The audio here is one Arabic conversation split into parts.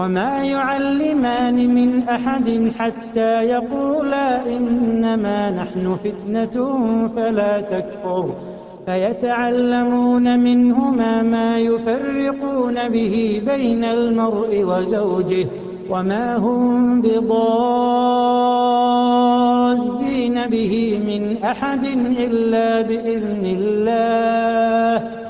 وما يعلمان من أحد حتى يقولا إنما نحن فتنة فلا تكفر. فيتعلمون منهما ما يفرقون به بين المرء وزوجه وما هم بضادين به من أحد إلا بإذن الله.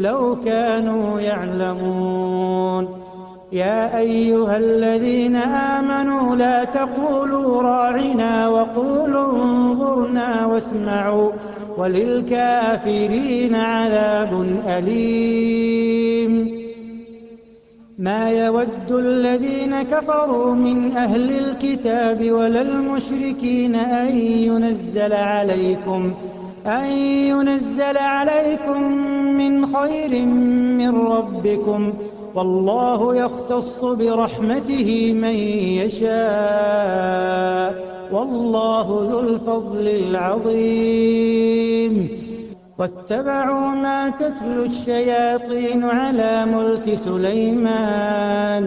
لو كانوا يعلمون. يا أيها الذين آمنوا لا تقولوا راعنا وقولوا انظرنا واسمعوا وللكافرين عذاب أليم. ما يود الذين كفروا من أهل الكتاب ولا المشركين أن ينزل عليكم أن ينزل عليكم من خير من ربكم والله يختص برحمته من يشاء والله ذو الفضل العظيم. واتبعوا ما تتلو الشياطين على ملك سليمان.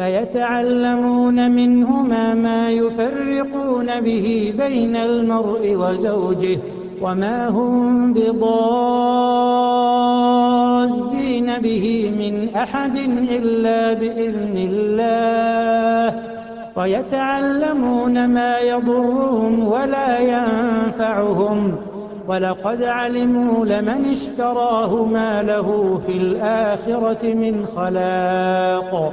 فيتعلمون منهما ما يفرقون به بين المرء وزوجه وما هم بضادين به من أحد إلا بإذن الله. ويتعلمون ما يضرهم ولا ينفعهم. ولقد علموا لمن اشتراه ما له في الآخرة من خلاق.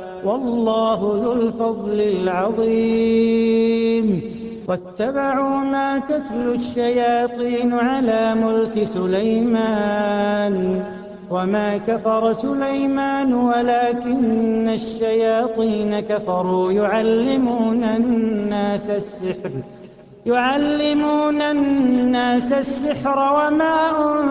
والله ذو الفضل العظيم. واتبعوا ما تتلو الشياطين على ملك سليمان. وما كفر سليمان ولكن الشياطين كفروا. يعلمون الناس السحر. يعلمون الناس السحر وما أنزل